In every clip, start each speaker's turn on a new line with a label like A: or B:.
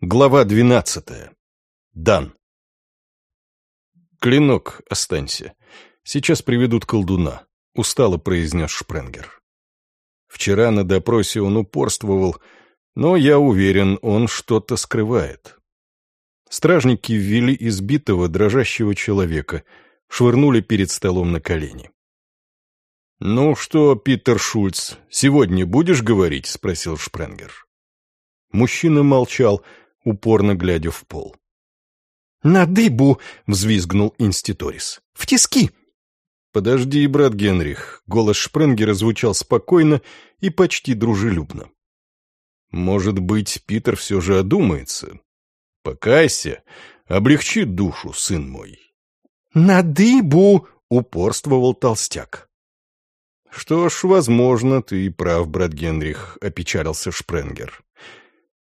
A: Глава двенадцатая. Дан. «Клинок, останься. Сейчас приведут колдуна», — устало произнес Шпренгер. Вчера на допросе он упорствовал, но я уверен, он что-то скрывает. Стражники ввели избитого, дрожащего человека, швырнули перед столом на колени. «Ну что, Питер Шульц, сегодня будешь говорить?» — спросил Шпренгер. Мужчина молчал, — упорно глядя в пол.
B: «На дыбу!» — взвизгнул инститорис. «В тиски!»
A: «Подожди, брат Генрих!» — голос Шпренгера звучал спокойно и почти дружелюбно. «Может быть, Питер все же одумается? Покайся, облегчи душу, сын мой!»
B: «На дыбу!» — упорствовал толстяк.
A: «Что ж, возможно, ты и прав, брат Генрих», — опечалился Шпренгер.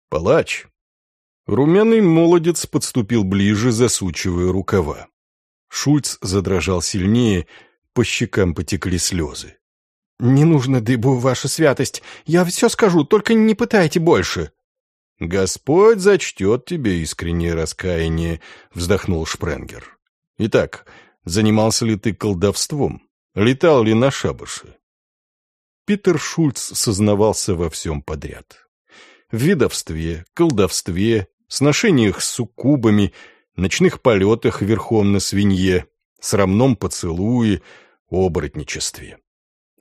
A: «Палач, Румяный молодец подступил ближе, засучивая рукава. Шульц задрожал сильнее, по щекам потекли слезы.
B: «Не нужно дыбу, ваша святость. Я все скажу, только не пытайте больше».
A: «Господь зачтет тебе искреннее раскаяние», — вздохнул Шпренгер. «Итак, занимался ли ты колдовством? Летал ли на шабаше?» Питер Шульц сознавался во всем подряд. В видовстве, колдовстве, сношениях с суккубами, ночных полетах верхом на свинье, срамном поцелуе, оборотничестве.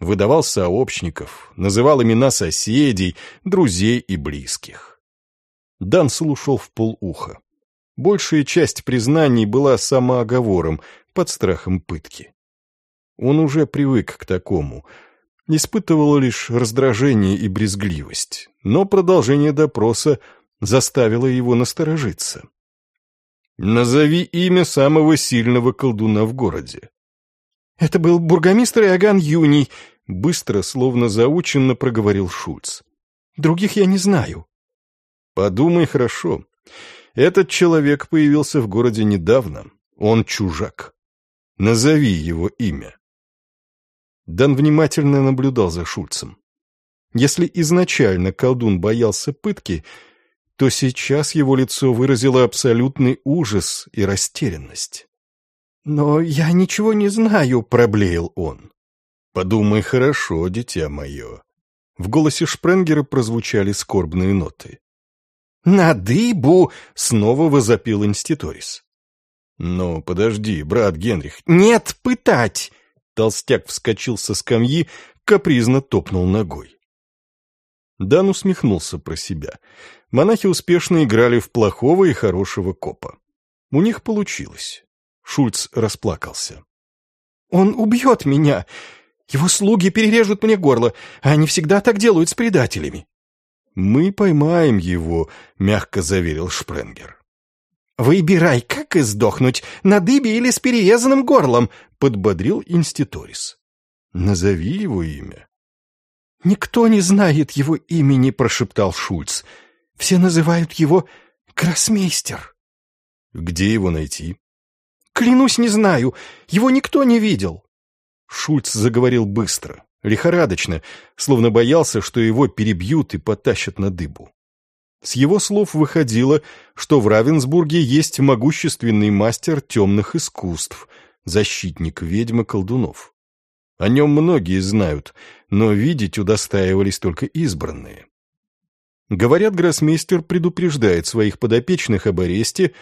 A: Выдавал сообщников, называл имена соседей, друзей и близких. Дансел ушел в полуха. Большая часть признаний была самооговором, под страхом пытки. Он уже привык к такому, испытывал лишь раздражение и брезгливость, но продолжение допроса заставило его насторожиться. «Назови имя самого сильного колдуна в городе».
B: «Это был бургомистр Иоганн Юний», — быстро, словно заученно проговорил Шульц. «Других я не знаю».
A: «Подумай хорошо. Этот человек появился в городе недавно. Он чужак. Назови его имя». Дан внимательно наблюдал за Шульцем. Если изначально колдун боялся пытки, то сейчас его лицо выразило абсолютный ужас и растерянность.
B: «Но я ничего не знаю», — проблеял он.
A: «Подумай хорошо, дитя мое». В голосе Шпренгера прозвучали скорбные ноты.
B: «На дыбу!» — снова возопил инститорис.
A: «Но подожди, брат Генрих».
B: «Нет, пытать!»
A: Толстяк вскочил со скамьи, капризно топнул ногой. Дан усмехнулся про себя. Монахи успешно играли в плохого и хорошего копа. У них получилось. Шульц расплакался.
B: «Он убьет меня! Его слуги перережут мне горло, а они всегда так делают с предателями!»
A: «Мы поймаем его», — мягко заверил Шпренгер.
B: «Выбирай, как издохнуть, на дыбе или с перерезанным горлом», — подбодрил инститорис.
A: «Назови его имя».
B: «Никто не знает его имени», — прошептал Шульц. «Все называют его Гроссмейстер».
A: «Где его найти?»
B: «Клянусь, не знаю. Его никто не видел».
A: Шульц заговорил быстро, лихорадочно, словно боялся, что его перебьют и потащат на дыбу. С его слов выходило, что в Равенсбурге есть могущественный мастер темных искусств, защитник ведьмы колдунов. О нем многие знают, но видеть удостаивались только избранные. Говорят, гроссмейстер предупреждает своих подопечных об аресте,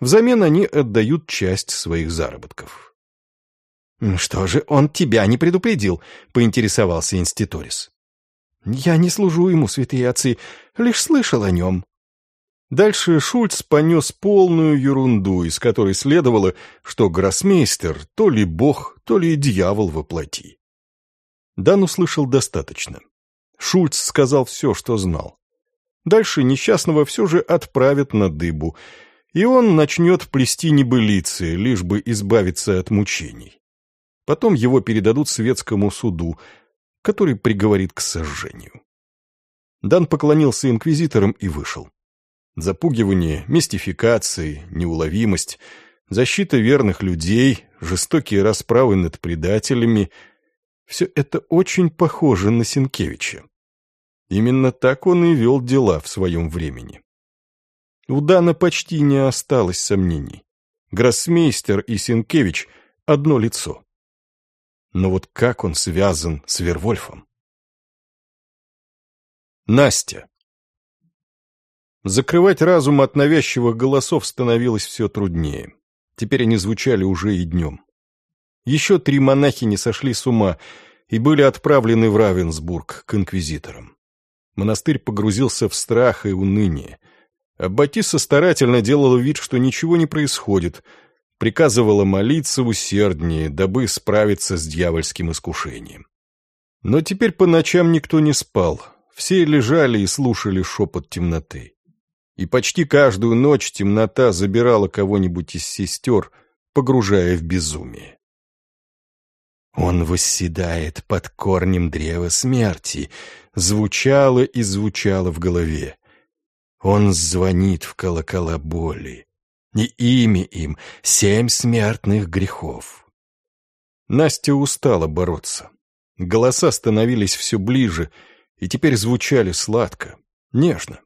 A: взамен они отдают часть своих заработков.
B: «Что же он тебя не предупредил?» — поинтересовался инститорис. «Я не служу ему, святые отцы, лишь слышал о нем».
A: Дальше Шульц понес полную ерунду, из которой следовало, что гроссмейстер то ли бог, то ли дьявол воплоти. Дан услышал достаточно. Шульц сказал все, что знал. Дальше несчастного все же отправят на дыбу, и он начнет плести небылицы, лишь бы избавиться от мучений. Потом его передадут светскому суду, который приговорит к сожжению. Дан поклонился инквизиторам и вышел. Запугивание, мистификации, неуловимость, защита верных людей, жестокие расправы над предателями — все это очень похоже на Сенкевича. Именно так он и вел дела в своем времени. У Дана почти не осталось сомнений. Гроссмейстер и Синкевич — одно лицо. Но вот как он связан с Вервольфом? Настя. Закрывать разум от навязчивых голосов становилось все труднее. Теперь они звучали уже и днем. Еще три монахи не сошли с ума и были отправлены в Равенсбург к инквизиторам. Монастырь погрузился в страх и уныние. А Батиса старательно делала вид, что ничего не происходит, приказывала молиться усерднее, дабы справиться с дьявольским искушением. Но теперь по ночам никто не спал, все лежали и слушали шепот темноты. И почти каждую ночь темнота забирала кого-нибудь из сестер, погружая в безумие. «Он восседает под корнем древа смерти», звучало и звучало в голове. Он звонит в колокола боли. Не ими им семь смертных грехов. Настя устала бороться. Голоса становились все ближе, и теперь звучали сладко, нежно.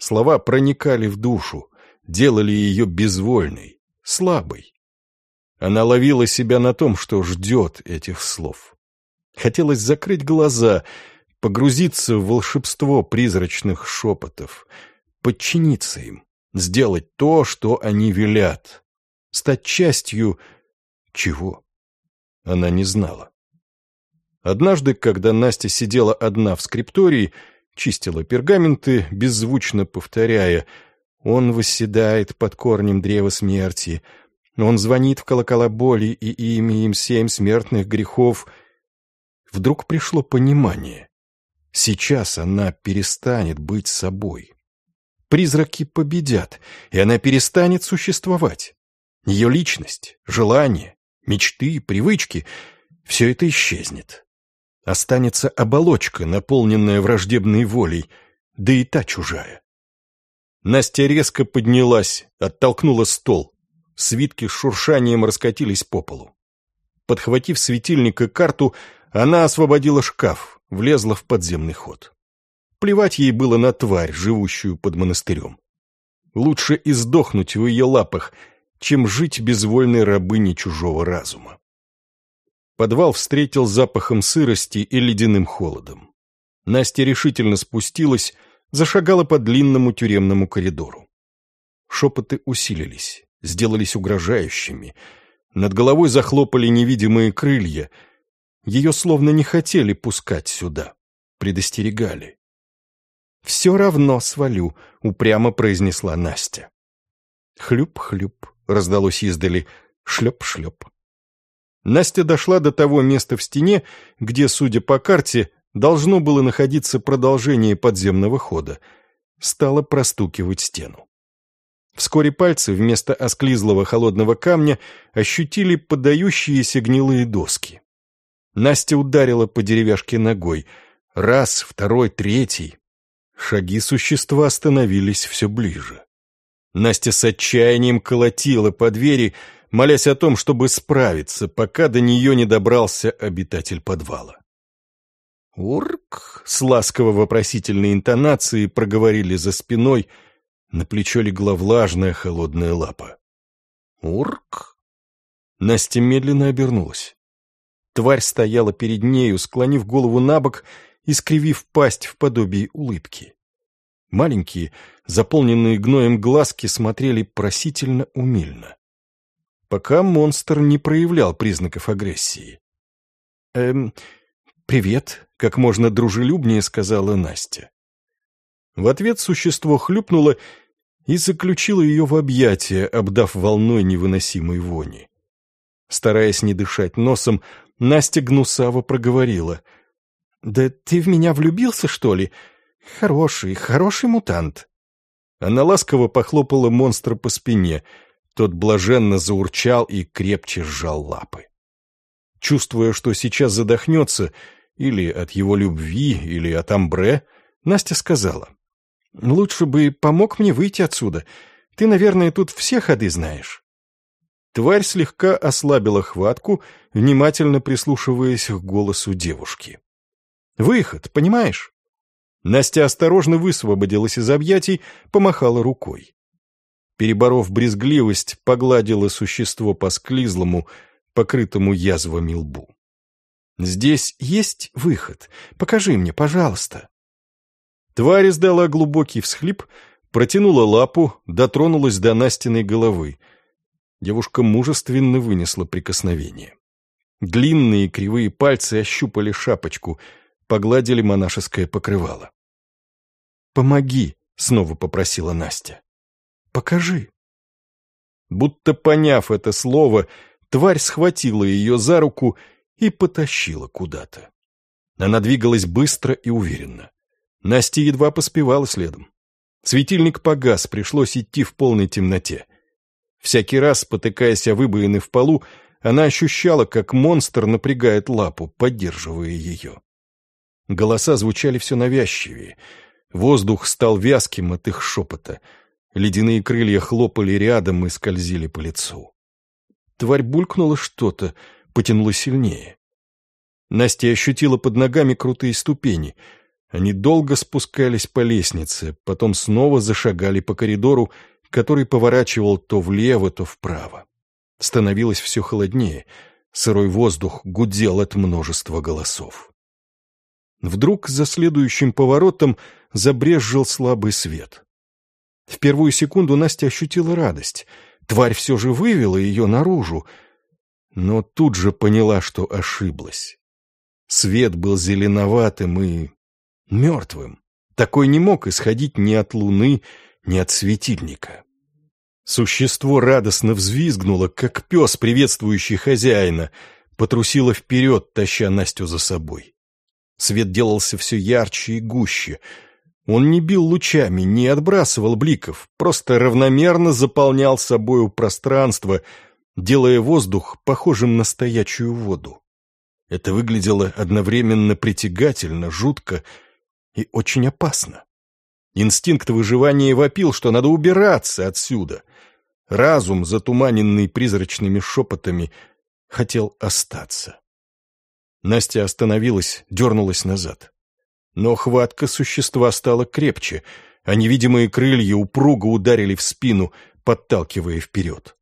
A: Слова проникали в душу, делали ее безвольной, слабой. Она ловила себя на том, что ждет этих слов. Хотелось закрыть глаза, погрузиться в волшебство призрачных шепотов, подчиниться им, сделать то, что они велят, стать частью чего? Она не знала. Однажды, когда Настя сидела одна в скриптории, чистила пергаменты, беззвучно повторяя «Он восседает под корнем древа смерти», «Он звонит в колокола боли, и ими им семь смертных грехов», вдруг пришло понимание. Сейчас она перестанет быть собой. Призраки победят, и она перестанет существовать. Ее личность, желания, мечты, привычки — все это исчезнет. Останется оболочка, наполненная враждебной волей, да и та чужая. Настя резко поднялась, оттолкнула стол. Свитки с шуршанием раскатились по полу. Подхватив светильник и карту, она освободила шкаф, влезла в подземный ход. Плевать ей было на тварь, живущую под монастырем. Лучше издохнуть в ее лапах, чем жить безвольной рабыней чужого разума. Подвал встретил запахом сырости и ледяным холодом. Настя решительно спустилась, зашагала по длинному тюремному коридору. Шепоты усилились, сделались угрожающими. Над головой захлопали невидимые крылья. Ее словно не хотели пускать сюда, предостерегали. «Все равно свалю», — упрямо произнесла Настя. Хлюп-хлюп раздалось издали, шлеп-шлеп. Настя дошла до того места в стене, где, судя по карте, должно было находиться продолжение подземного хода. Стала простукивать стену. Вскоре пальцы вместо осклизлого холодного камня ощутили подающиеся гнилые доски. Настя ударила по деревяшке ногой. Раз, второй, третий. Шаги существа становились все ближе. Настя с отчаянием колотила по двери, молясь о том, чтобы справиться, пока до нее не добрался обитатель подвала. «Урк!» — с ласково-вопросительной интонацией проговорили за спиной, на плечо легла влажная холодная лапа. «Урк!» Настя медленно обернулась. Тварь стояла перед нею, склонив голову на бок и скривив пасть в подобии улыбки. Маленькие, заполненные гноем глазки смотрели просительно умильно пока монстр не проявлял признаков агрессии. «Эм, привет», — как можно дружелюбнее сказала Настя. В ответ существо хлюпнуло и заключило ее в объятия, обдав волной невыносимой вони. Стараясь не дышать носом, Настя гнусаво проговорила. «Да ты в меня влюбился, что ли? Хороший, хороший мутант». Она ласково похлопала монстра по спине — тот блаженно заурчал и крепче сжал лапы. Чувствуя, что сейчас задохнется, или от его любви, или от амбре, Настя сказала, «Лучше бы помог мне выйти отсюда. Ты, наверное, тут все ходы знаешь». Тварь слегка ослабила хватку, внимательно прислушиваясь к голосу девушки. «Выход, понимаешь?» Настя осторожно высвободилась из объятий, помахала рукой. Переборов брезгливость, погладила существо по склизлому, покрытому язвами лбу.
B: «Здесь есть выход. Покажи мне, пожалуйста».
A: Тварь издала глубокий всхлип, протянула лапу, дотронулась до Настиной головы. Девушка мужественно вынесла прикосновение. Длинные кривые пальцы ощупали шапочку, погладили монашеское покрывало.
B: «Помоги», — снова попросила Настя. «Покажи».
A: Будто поняв это слово, тварь схватила ее за руку и потащила куда-то. Она двигалась быстро и уверенно. Настя едва поспевала следом. Светильник погас, пришлось идти в полной темноте. Всякий раз, спотыкаясь о выбоины в полу, она ощущала, как монстр напрягает лапу, поддерживая ее. Голоса звучали все навязчивее. Воздух стал вязким от их шепота. Ледяные крылья хлопали рядом и скользили по лицу. Тварь булькнула что-то, потянула сильнее. Настя ощутила под ногами крутые ступени. Они долго спускались по лестнице, потом снова зашагали по коридору, который поворачивал то влево, то вправо. Становилось все холоднее, сырой воздух гудел от множества голосов. Вдруг за следующим поворотом забрезжил слабый свет. В первую секунду Настя ощутила радость. Тварь все же вывела ее наружу, но тут же поняла, что ошиблась. Свет был зеленоватым и мертвым. Такой не мог исходить ни от луны, ни от светильника. Существо радостно взвизгнуло, как пес, приветствующий хозяина, потрусило вперед, таща Настю за собой. Свет делался все ярче и гуще. Он не бил лучами, не отбрасывал бликов, просто равномерно заполнял собою пространство, делая воздух похожим на стоячую воду. Это выглядело одновременно притягательно, жутко и очень опасно. Инстинкт выживания вопил, что надо убираться отсюда. Разум, затуманенный призрачными шепотами, хотел остаться. Настя остановилась, дернулась назад. Но хватка существа стала крепче, а невидимые крылья упруго ударили в спину, подталкивая вперед.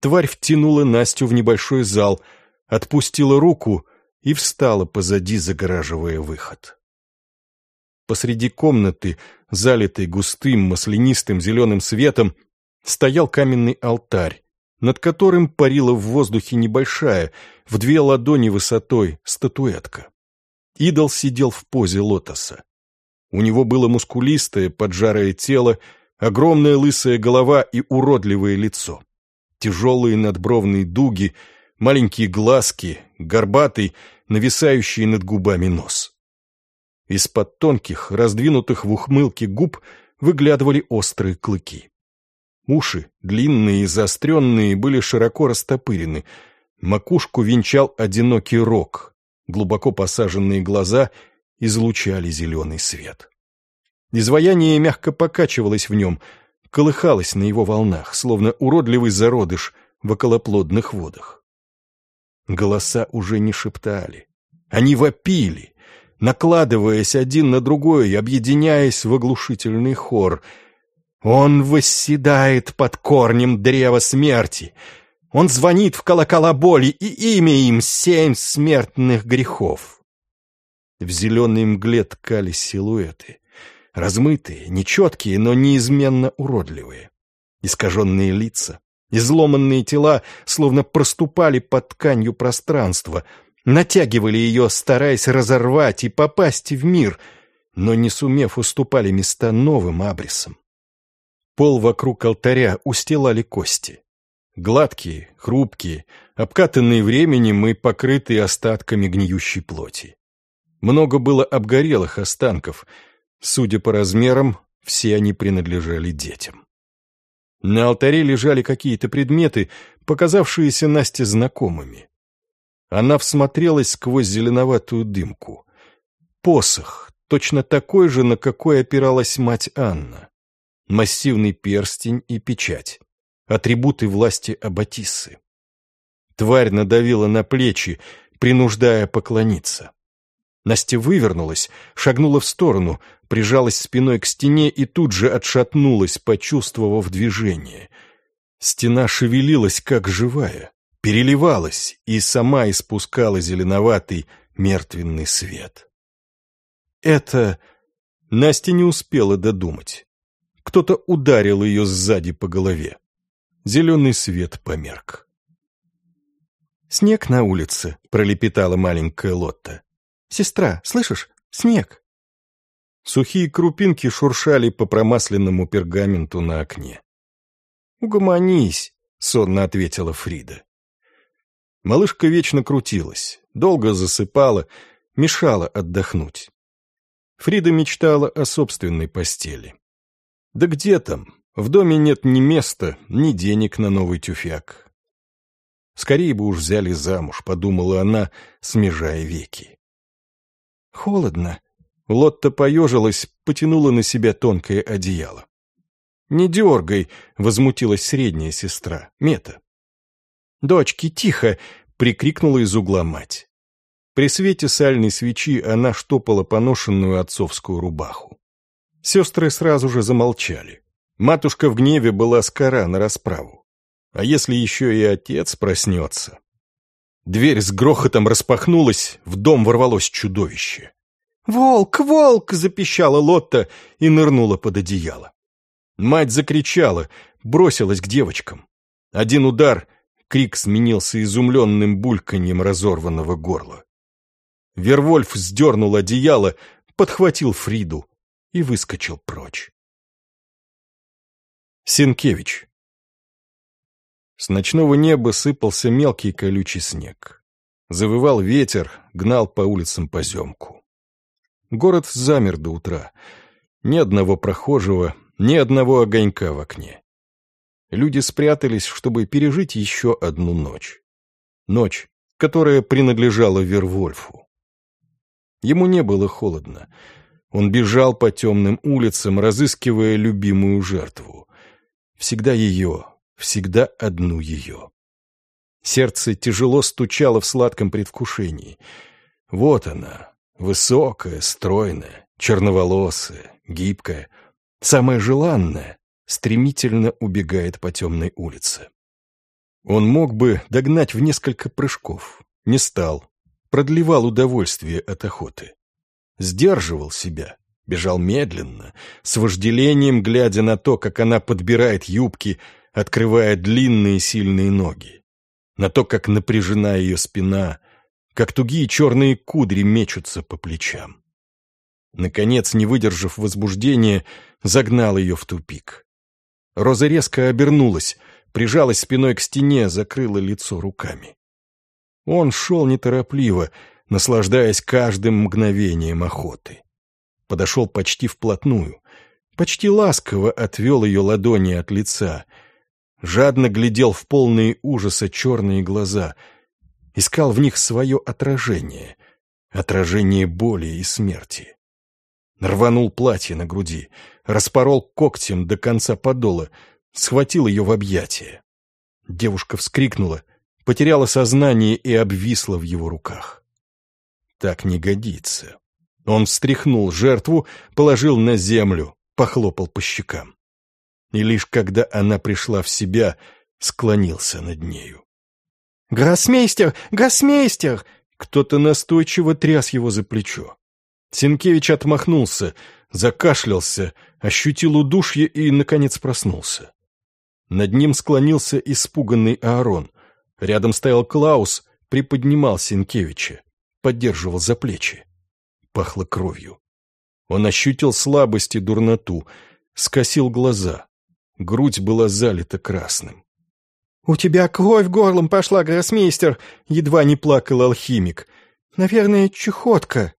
A: Тварь втянула Настю в небольшой зал, отпустила руку и встала позади, загораживая выход. Посреди комнаты, залитой густым маслянистым зеленым светом, стоял каменный алтарь, над которым парила в воздухе небольшая, в две ладони высотой, статуэтка. Идол сидел в позе лотоса. У него было мускулистое, поджарое тело, огромная лысая голова и уродливое лицо. Тяжелые надбровные дуги, маленькие глазки, горбатый, нависающий над губами нос. Из-под тонких, раздвинутых в ухмылке губ выглядывали острые клыки. Уши, длинные и заостренные, были широко растопырены. Макушку венчал одинокий рог. Глубоко посаженные глаза излучали зеленый свет. Изваяние мягко покачивалось в нем, колыхалось на его волнах, словно уродливый зародыш в околоплодных водах. Голоса уже не шептали. Они вопили, накладываясь один на другой, объединяясь в оглушительный хор. Он восседает под корнем древа смерти. Он звонит в колокола боли, и имя им семь смертных грехов. В зеленой мгле ткались силуэты. Размытые, нечеткие, но неизменно уродливые. Искаженные лица, изломанные тела словно проступали под тканью пространства — натягивали ее, стараясь разорвать и попасть в мир, но, не сумев, уступали места новым абрисам. Пол вокруг алтаря устилали кости. Гладкие, хрупкие, обкатанные временем и покрытые остатками гниющей плоти. Много было обгорелых останков. Судя по размерам, все они принадлежали детям. На алтаре лежали какие-то предметы, показавшиеся Насте знакомыми. Она всмотрелась сквозь зеленоватую дымку. Посох, точно такой же, на какой опиралась мать Анна. Массивный перстень и печать. Атрибуты власти Аббатиссы. Тварь надавила на плечи, принуждая поклониться. Настя вывернулась, шагнула в сторону, прижалась спиной к стене и тут же отшатнулась, почувствовав движение. Стена шевелилась, как живая, переливалась и сама испускала зеленоватый мертвенный свет. Это Настя не успела додумать. Кто-то ударил ее сзади по голове. Зеленый свет померк.
B: «Снег на улице», — пролепетала маленькая Лотта. «Сестра, слышишь? Снег!»
A: Сухие крупинки шуршали по промасленному пергаменту на окне.
B: «Угомонись», — сонно ответила Фрида.
A: Малышка вечно крутилась, долго засыпала, мешала отдохнуть. Фрида мечтала о собственной постели. Да где там? В доме нет ни места, ни денег на новый тюфяк. Скорее бы уж взяли замуж, подумала она, смежая веки.
B: Холодно.
A: Лотта поежилась, потянула на себя тонкое одеяло. «Не дергай!» — возмутилась средняя сестра, Мета.
B: «Дочки, тихо!» — прикрикнула из угла мать.
A: При свете сальной свечи она штопала поношенную отцовскую рубаху. Сестры сразу же замолчали. Матушка в гневе была скора на расправу. А если еще и отец проснется? Дверь с грохотом распахнулась, в дом ворвалось чудовище.
B: «Волк, волк!» — запищала Лотта и нырнула под одеяло.
A: Мать закричала, бросилась к девочкам. Один удар, крик сменился изумленным бульканьем разорванного горла. Вервольф сдернул одеяло, подхватил Фриду и выскочил прочь. Сенкевич С ночного неба сыпался мелкий колючий снег. Завывал ветер, гнал по улицам поземку. Город замер до утра. Ни одного прохожего, ни одного огонька в окне. Люди спрятались, чтобы пережить еще одну ночь. Ночь, которая принадлежала Вервольфу. Ему не было холодно. Он бежал по темным улицам, разыскивая любимую жертву. Всегда ее, всегда одну ее. Сердце тяжело стучало в сладком предвкушении. Вот она, высокая, стройная, черноволосая, гибкая, самая желанная, стремительно убегает по темной улице. Он мог бы догнать в несколько прыжков, не стал, продлевал удовольствие от охоты. Сдерживал себя, бежал медленно, с вожделением глядя на то, как она подбирает юбки, открывая длинные сильные ноги, на то, как напряжена ее спина, как тугие черные кудри мечутся по плечам. Наконец, не выдержав возбуждения, загнал ее в тупик. Роза резко обернулась, прижалась спиной к стене, закрыла лицо руками. Он шел неторопливо, наслаждаясь каждым мгновением охоты. Подошел почти вплотную, почти ласково отвел ее ладони от лица, жадно глядел в полные ужаса черные глаза, искал в них свое отражение, отражение боли и смерти. Рванул платье на груди, распорол когтем до конца подола, схватил ее в объятия. Девушка вскрикнула, потеряла сознание и обвисла в его руках. Так не годится. Он встряхнул жертву, положил на землю, похлопал по щекам. И лишь когда она пришла в себя, склонился над нею.
B: «Гроссмейстер! Гроссмейстер!»
A: Кто-то настойчиво тряс его за плечо. Сенкевич отмахнулся, закашлялся, ощутил удушье и, наконец, проснулся. Над ним склонился испуганный Аарон. Рядом стоял Клаус, приподнимал Сенкевича, поддерживал за плечи. Пахло кровью. Он ощутил слабость и дурноту, скосил глаза. Грудь была залита красным.
B: «У тебя кровь горлом пошла, гроссмейстер!» — едва не плакал алхимик. «Наверное, чехотка».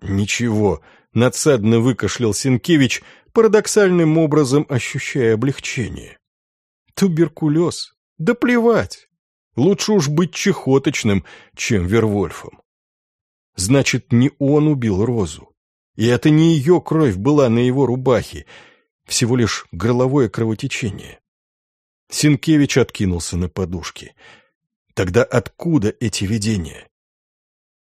A: «Ничего», — надсадно выкашлял Сенкевич, парадоксальным образом ощущая облегчение. «Туберкулез? Да плевать! Лучше уж быть чехоточным, чем Вервольфом. Значит, не он убил Розу. И это не ее кровь была на его рубахе, всего лишь горловое кровотечение. Синкевич откинулся на подушке. Тогда откуда эти видения?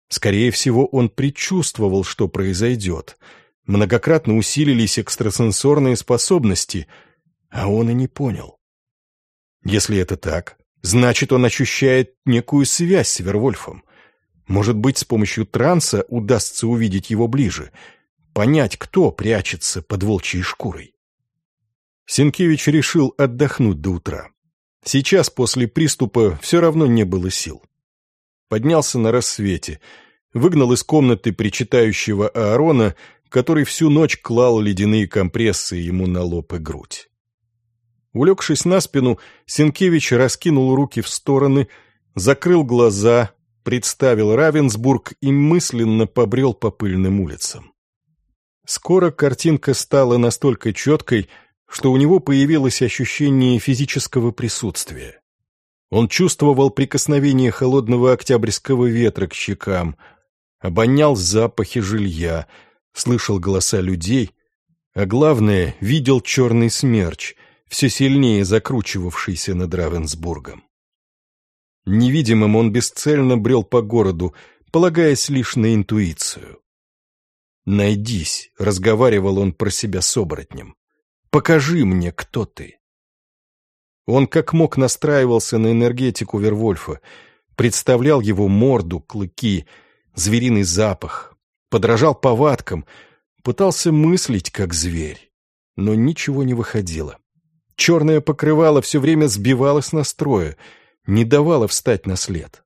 A: Скорее всего, он предчувствовал, что произойдет. многократно усилились экстрасенсорные способности, а он и не понял. Если это так, значит, он ощущает некую связь с Вервольфом. Может быть, с помощью транса удастся увидеть его ближе, понять, кто прячется под волчьей шкурой. Сенкевич решил отдохнуть до утра. Сейчас, после приступа, все равно не было сил. Поднялся на рассвете, выгнал из комнаты причитающего Аарона, который всю ночь клал ледяные компрессы ему на лоб и грудь. Улегшись на спину, Сенкевич раскинул руки в стороны, закрыл глаза, представил Равенсбург и мысленно побрел по пыльным улицам. Скоро картинка стала настолько четкой, что у него появилось ощущение физического присутствия. Он чувствовал прикосновение холодного октябрьского ветра к щекам, обонял запахи жилья, слышал голоса людей, а главное, видел черный смерч, все сильнее закручивавшийся над Равенсбургом. Невидимым он бесцельно брел по городу, полагаясь лишь на интуицию. «Найдись», — разговаривал он про себя с оборотнем. «Покажи мне, кто ты». Он как мог настраивался на энергетику Вервольфа, представлял его морду, клыки, звериный запах, подражал повадкам, пытался мыслить как зверь, но ничего не выходило. Черное покрывало все время сбивало с настроя, не давало встать на след.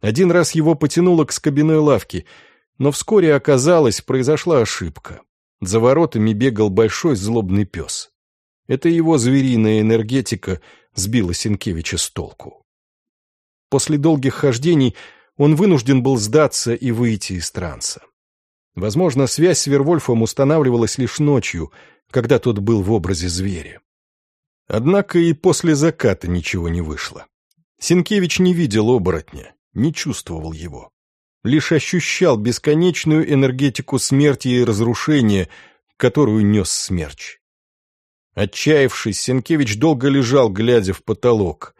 A: Один раз его потянуло к скобяной лавке, но вскоре оказалось, произошла ошибка. За воротами бегал большой злобный пес. Это его звериная энергетика сбила Сенкевича с толку. После долгих хождений он вынужден был сдаться и выйти из транса. Возможно, связь с Вервольфом устанавливалась лишь ночью, когда тот был в образе зверя. Однако и после заката ничего не вышло. Сенкевич не видел оборотня, не чувствовал его. Лишь ощущал бесконечную энергетику смерти и разрушения, которую нес смерч. Отчаявшись, Сенкевич долго лежал, глядя в потолок,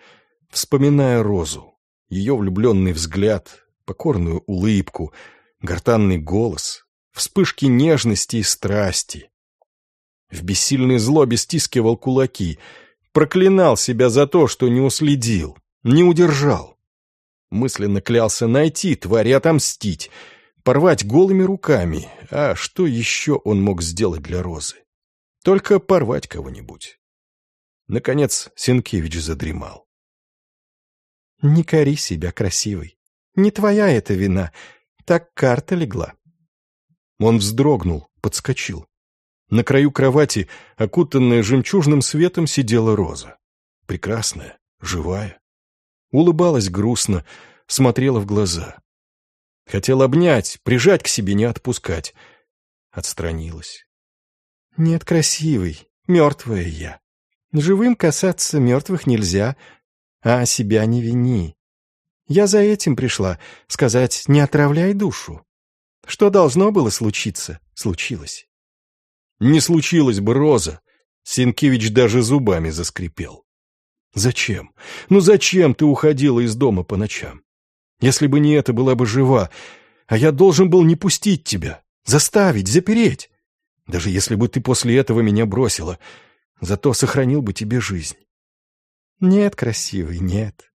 A: вспоминая Розу, ее влюбленный взгляд, покорную улыбку, гортанный голос, вспышки нежности и страсти, в бессильной злобе стискивал кулаки, проклинал себя за то, что не уследил, не удержал. Мысленно клялся найти тварь и отомстить, порвать голыми руками, а что еще он мог сделать для Розы? Только порвать кого-нибудь. Наконец Сенкевич задремал.
B: «Не кори себя, красивый. Не твоя это вина. Так карта легла».
A: Он вздрогнул, подскочил. На краю кровати, окутанная жемчужным светом, сидела Роза. Прекрасная, живая. Улыбалась грустно, смотрела в глаза. Хотел обнять, прижать к себе, не отпускать. Отстранилась.
B: «Нет, красивый, мертвая я. Живым касаться мертвых нельзя, а себя не вини. Я за этим пришла, сказать, не отравляй душу. Что должно было случиться, случилось.
A: Не случилось бы, Роза. Сенкевич даже зубами заскрипел. Зачем? Ну зачем ты уходила из дома по ночам? Если бы не это, была бы жива, а я должен был не пустить тебя, заставить, запереть. Даже если бы ты после этого меня бросила, зато сохранил бы тебе жизнь.
B: Нет, красивый, нет.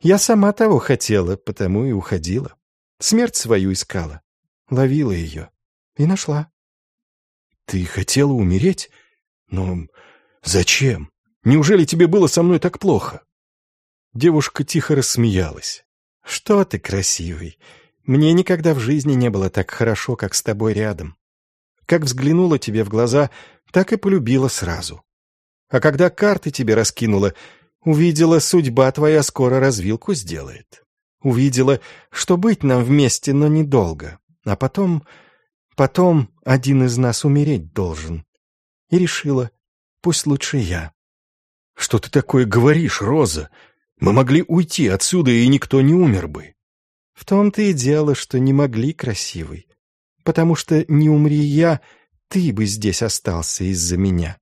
B: Я сама того хотела, потому и уходила. Смерть свою искала, ловила ее и нашла.
A: «Ты хотела умереть? Но зачем? Неужели тебе было со мной так плохо?» Девушка тихо рассмеялась.
B: «Что ты красивый! Мне никогда в жизни не было так хорошо, как с тобой рядом. Как взглянула тебе в глаза, так и полюбила сразу. А когда карты тебе раскинула, увидела, судьба твоя скоро развилку сделает. Увидела, что быть нам вместе, но недолго. А потом Потом один из нас умереть должен. И решила, пусть лучше я.
A: Что ты такое говоришь, Роза? Мы могли уйти отсюда, и никто не умер бы.
B: В том-то и дело, что не могли, красивый. Потому что не умри я, ты бы здесь остался из-за меня.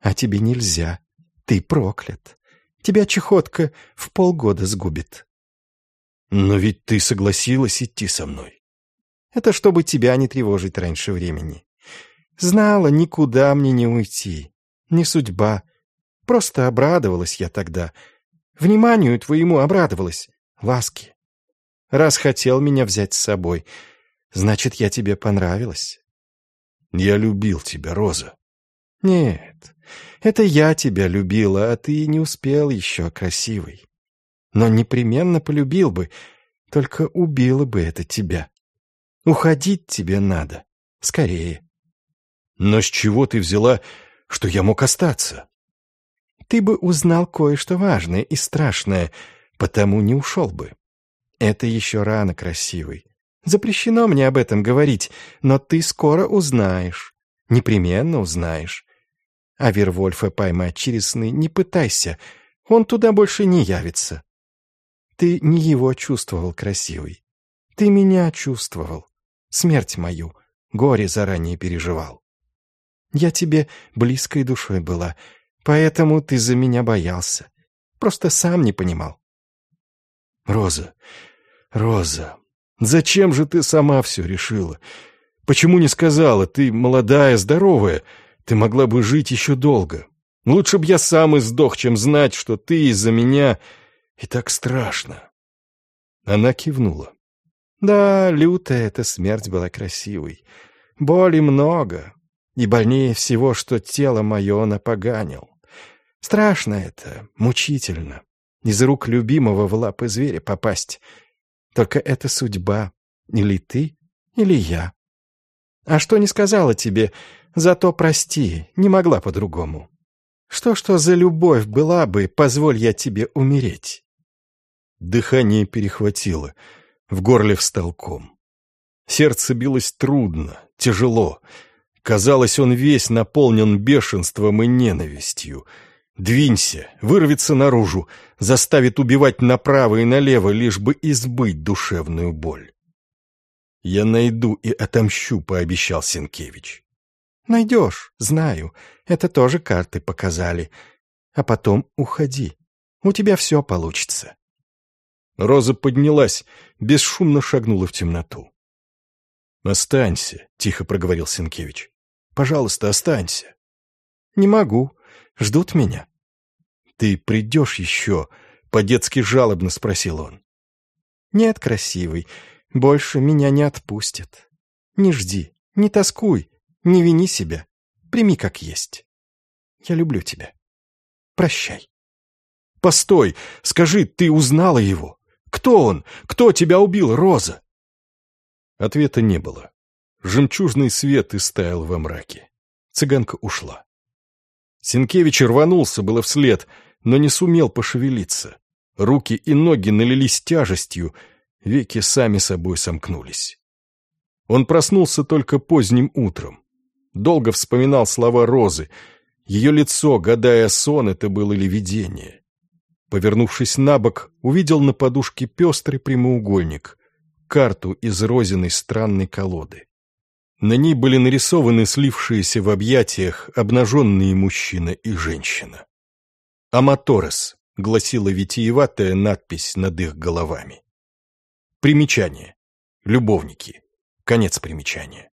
B: А тебе нельзя. Ты проклят. Тебя чехотка в полгода сгубит.
A: Но ведь ты согласилась идти со мной.
B: Это чтобы тебя не тревожить раньше времени. Знала, никуда мне не уйти. Не судьба. Просто обрадовалась я тогда. Вниманию твоему обрадовалась. Ласки. Раз хотел меня взять с собой, значит, я тебе понравилась.
A: Я любил тебя, Роза.
B: Нет, это я тебя любила, а ты не успел еще, красивый. Но непременно полюбил бы, только убило бы это тебя. Уходить тебе надо. Скорее.
A: Но с чего ты взяла, что я мог остаться?
B: Ты бы узнал кое-что важное и страшное, потому не ушел бы. Это еще рано, красивый. Запрещено мне об этом говорить, но ты скоро узнаешь. Непременно узнаешь. А Вервольфа поймать через сны не пытайся, он туда больше не явится. Ты не его чувствовал, красивый. Ты меня чувствовал. Смерть мою, горе заранее переживал. Я тебе близкой душой была, поэтому ты за меня боялся. Просто сам не понимал.
A: Роза, Роза, зачем же ты сама все решила? Почему не сказала? Ты молодая, здоровая, ты могла бы жить еще долго. Лучше б я сам и сдох, чем знать, что ты из-за меня... И так страшно. Она кивнула.
B: Да, лютая эта смерть была красивой. Боли много, и больнее всего, что тело мое напоганил. Страшно это, мучительно. Из рук любимого в лапы зверя попасть. Только это судьба. Или ты, или я. А что не сказала тебе, зато прости, не могла по-другому. Что-что за любовь была бы, позволь я тебе умереть.
A: Дыхание перехватило, в горле встал ком. Сердце билось трудно, тяжело. Казалось, он весь наполнен бешенством и ненавистью. Двинься, вырвется наружу, заставит убивать направо и налево, лишь бы избыть душевную боль. «Я найду и отомщу», — пообещал Сенкевич.
B: «Найдешь, знаю. Это тоже карты показали. А потом уходи. У тебя все получится».
A: Роза поднялась, бесшумно шагнула в темноту. «Останься», — тихо проговорил Сенкевич. «Пожалуйста, останься».
B: «Не могу. Ждут меня».
A: «Ты придешь еще?» — по-детски жалобно спросил он.
B: «Нет, красивый, больше меня не отпустят. Не жди, не тоскуй, не вини себя. Прими как есть. Я люблю тебя. Прощай».
A: «Постой! Скажи, ты узнала его? Кто он? Кто тебя убил, Роза?» Ответа не было. Жемчужный свет истаял во мраке. Цыганка ушла. Сенкевич рванулся было вслед, но не сумел пошевелиться. Руки и ноги налились тяжестью, веки сами собой сомкнулись. Он проснулся только поздним утром. Долго вспоминал слова Розы. Ее лицо, гадая, сон это было ли видение. Повернувшись на бок, увидел на подушке пестрый прямоугольник, карту из розиной странной колоды. На ней были нарисованы слившиеся в объятиях обнаженные мужчина и женщина. «Аматорес», — гласила витиеватая надпись над их головами. Примечание. Любовники. Конец примечания.